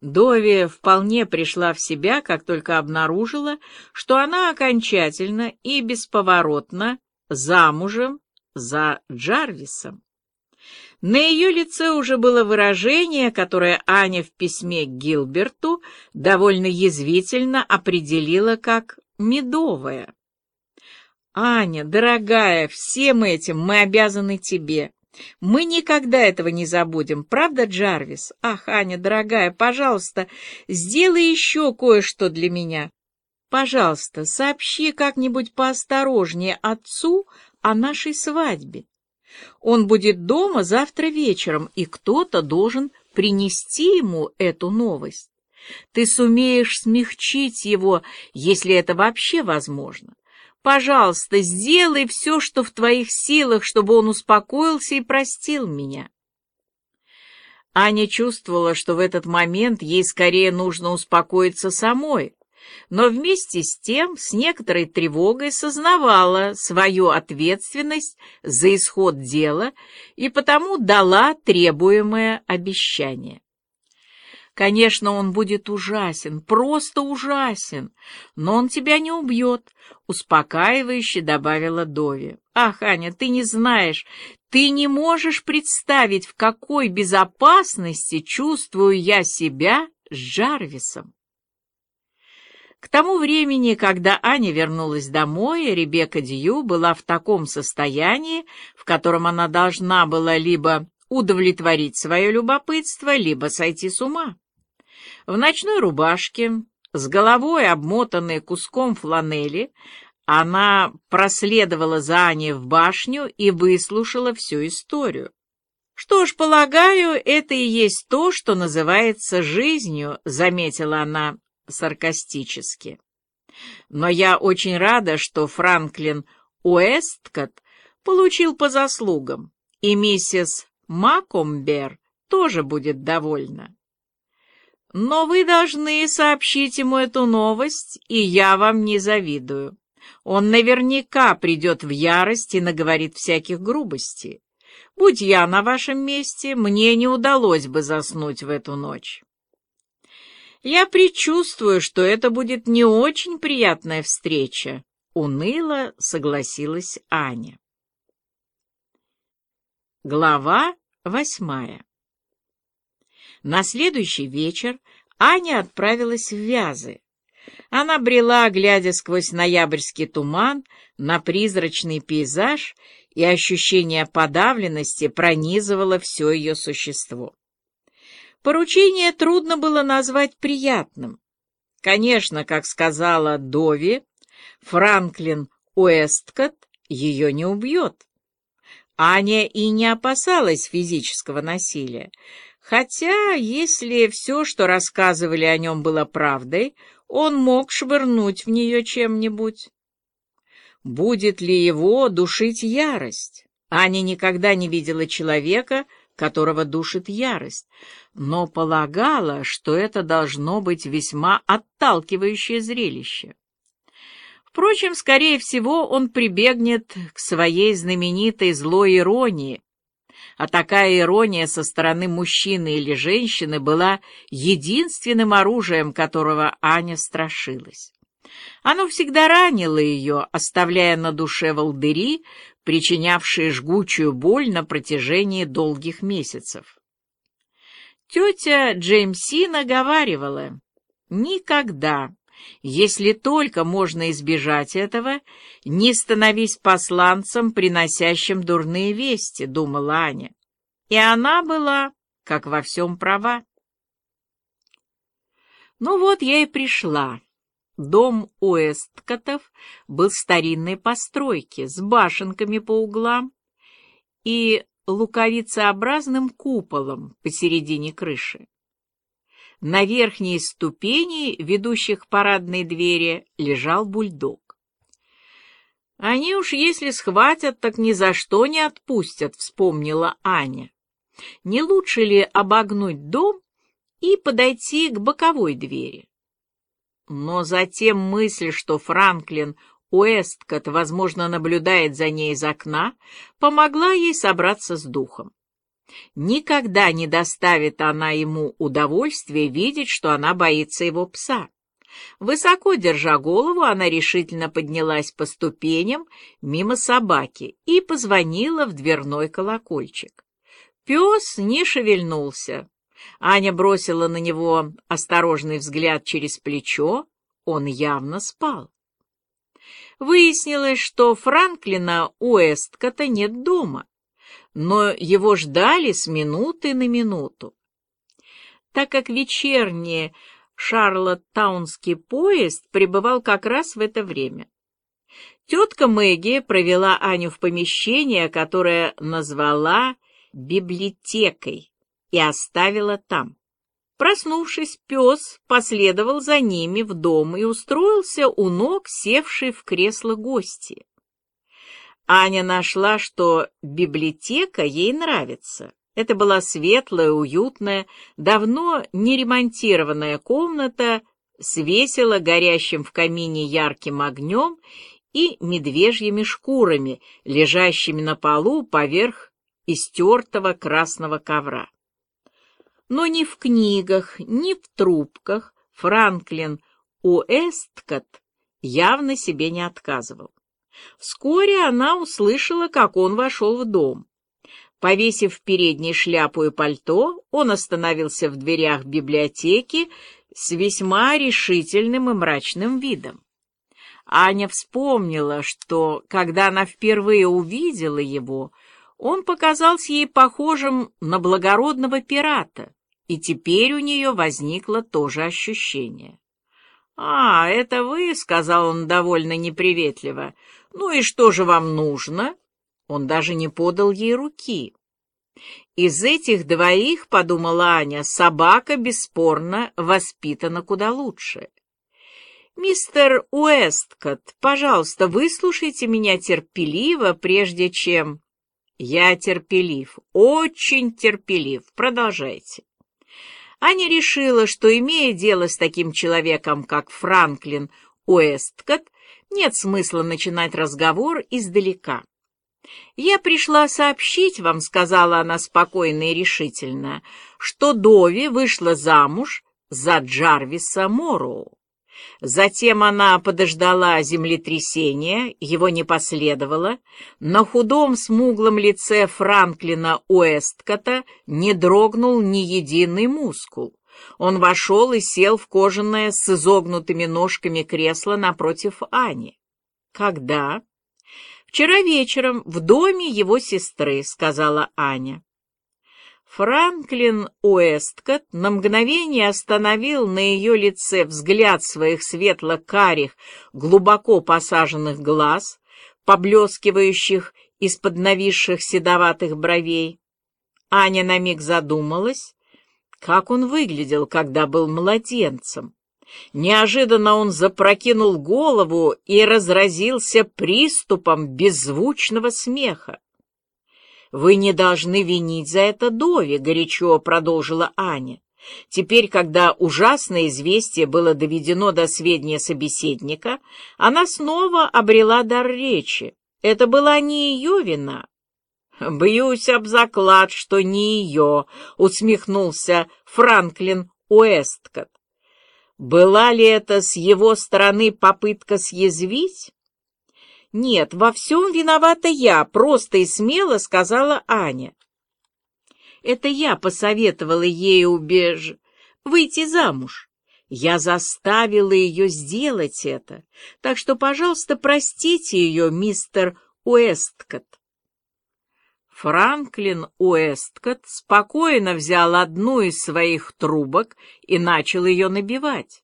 Дови вполне пришла в себя, как только обнаружила, что она окончательно и бесповоротно замужем за Джарвисом. На ее лице уже было выражение, которое Аня в письме к Гилберту довольно язвительно определила как «медовое». «Аня, дорогая, всем этим мы обязаны тебе. Мы никогда этого не забудем, правда, Джарвис? Ах, Аня, дорогая, пожалуйста, сделай еще кое-что для меня. Пожалуйста, сообщи как-нибудь поосторожнее отцу о нашей свадьбе. Он будет дома завтра вечером, и кто-то должен принести ему эту новость. Ты сумеешь смягчить его, если это вообще возможно. Пожалуйста, сделай все, что в твоих силах, чтобы он успокоился и простил меня. Аня чувствовала, что в этот момент ей скорее нужно успокоиться самой, но вместе с тем с некоторой тревогой сознавала свою ответственность за исход дела и потому дала требуемое обещание. Конечно, он будет ужасен, просто ужасен, но он тебя не убьет, — успокаивающе добавила Дови. Ах, Аня, ты не знаешь, ты не можешь представить, в какой безопасности чувствую я себя с Джарвисом. К тому времени, когда Аня вернулась домой, Ребекка Дью была в таком состоянии, в котором она должна была либо удовлетворить свое любопытство, либо сойти с ума. В ночной рубашке, с головой обмотанной куском фланели, она проследовала за Аней в башню и выслушала всю историю. «Что ж, полагаю, это и есть то, что называется жизнью», — заметила она саркастически. «Но я очень рада, что Франклин Уэсткот получил по заслугам, и миссис Макомбер тоже будет довольна. Но вы должны сообщить ему эту новость, и я вам не завидую. Он наверняка придет в ярость и наговорит всяких грубостей. Будь я на вашем месте, мне не удалось бы заснуть в эту ночь. Я предчувствую, что это будет не очень приятная встреча, — уныло согласилась Аня. Глава восьмая на следующий вечер Аня отправилась в Вязы. Она брела, глядя сквозь ноябрьский туман, на призрачный пейзаж, и ощущение подавленности пронизывало все ее существо. Поручение трудно было назвать приятным. Конечно, как сказала Дови, Франклин Уэсткот ее не убьет. Аня и не опасалась физического насилия, Хотя, если все, что рассказывали о нем, было правдой, он мог швырнуть в нее чем-нибудь. Будет ли его душить ярость? Аня никогда не видела человека, которого душит ярость, но полагала, что это должно быть весьма отталкивающее зрелище. Впрочем, скорее всего, он прибегнет к своей знаменитой злой иронии, а такая ирония со стороны мужчины или женщины была единственным оружием, которого Аня страшилась. Оно всегда ранило ее, оставляя на душе волдыри, причинявшие жгучую боль на протяжении долгих месяцев. Тетя Джеймсина говаривала, «Никогда, если только можно избежать этого, не становись посланцем, приносящим дурные вести, думала Аня. И она была, как во всем права. Ну вот я и пришла. Дом Уэсткотов был старинной постройки с башенками по углам и луковицеобразным куполом посередине крыши. На верхней ступени, ведущих парадной двери, лежал бульдог. «Они уж если схватят, так ни за что не отпустят», — вспомнила Аня. «Не лучше ли обогнуть дом и подойти к боковой двери?» Но затем мысль, что Франклин Уэсткот, возможно, наблюдает за ней из окна, помогла ей собраться с духом. Никогда не доставит она ему удовольствия видеть, что она боится его пса. Высоко держа голову, она решительно поднялась по ступеням мимо собаки и позвонила в дверной колокольчик. Пес не шевельнулся. Аня бросила на него осторожный взгляд через плечо. Он явно спал. Выяснилось, что Франклина Уэсткота нет дома, но его ждали с минуты на минуту. Так как вечерний Шарлоттаунский поезд прибывал как раз в это время. Тетка Мэгги провела Аню в помещение, которое назвала библиотекой, и оставила там. Проснувшись, пес последовал за ними в дом и устроился у ног севшей в кресло гости. Аня нашла, что библиотека ей нравится. Это была светлая, уютная, давно не ремонтированная комната с весело горящим в камине ярким огнем и медвежьими шкурами, лежащими на полу поверх истертого красного ковра. Но ни в книгах, ни в трубках Франклин Уэсткот явно себе не отказывал. Вскоре она услышала, как он вошел в дом. Повесив в передней шляпу и пальто, он остановился в дверях библиотеки с весьма решительным и мрачным видом. Аня вспомнила, что, когда она впервые увидела его, он показался ей похожим на благородного пирата, и теперь у нее возникло то же ощущение. «А, это вы?» — сказал он довольно неприветливо. «Ну и что же вам нужно?» Он даже не подал ей руки. Из этих двоих, подумала Аня, собака бесспорно воспитана куда лучше. «Мистер Уэсткот, пожалуйста, выслушайте меня терпеливо, прежде чем...» «Я терпелив, очень терпелив. Продолжайте». Аня решила, что, имея дело с таким человеком, как Франклин Уэсткот, нет смысла начинать разговор издалека. «Я пришла сообщить вам», — сказала она спокойно и решительно, «что Дови вышла замуж за Джарвиса Морроу. Затем она подождала землетрясения, его не последовало. На худом смуглом лице Франклина Уэсткота не дрогнул ни единый мускул. Он вошел и сел в кожаное с изогнутыми ножками кресло напротив Ани. «Когда?» «Вчера вечером в доме его сестры», — сказала Аня. Франклин Уэсткот на мгновение остановил на ее лице взгляд своих светло-карих, глубоко посаженных глаз, поблескивающих из-под нависших седоватых бровей. Аня на миг задумалась, как он выглядел, когда был младенцем. Неожиданно он запрокинул голову и разразился приступом беззвучного смеха. «Вы не должны винить за это Дови», — горячо продолжила Аня. Теперь, когда ужасное известие было доведено до сведения собеседника, она снова обрела дар речи. Это была не ее вина. «Бьюсь об заклад, что не ее», — усмехнулся Франклин Уэсткот. Была ли это с его стороны попытка съязвить? «Нет, во всем виновата я», — просто и смело сказала Аня. «Это я посоветовала ей убеж... выйти замуж. Я заставила ее сделать это, так что, пожалуйста, простите ее, мистер Уэсткот». Франклин Уэсткот спокойно взял одну из своих трубок и начал ее набивать.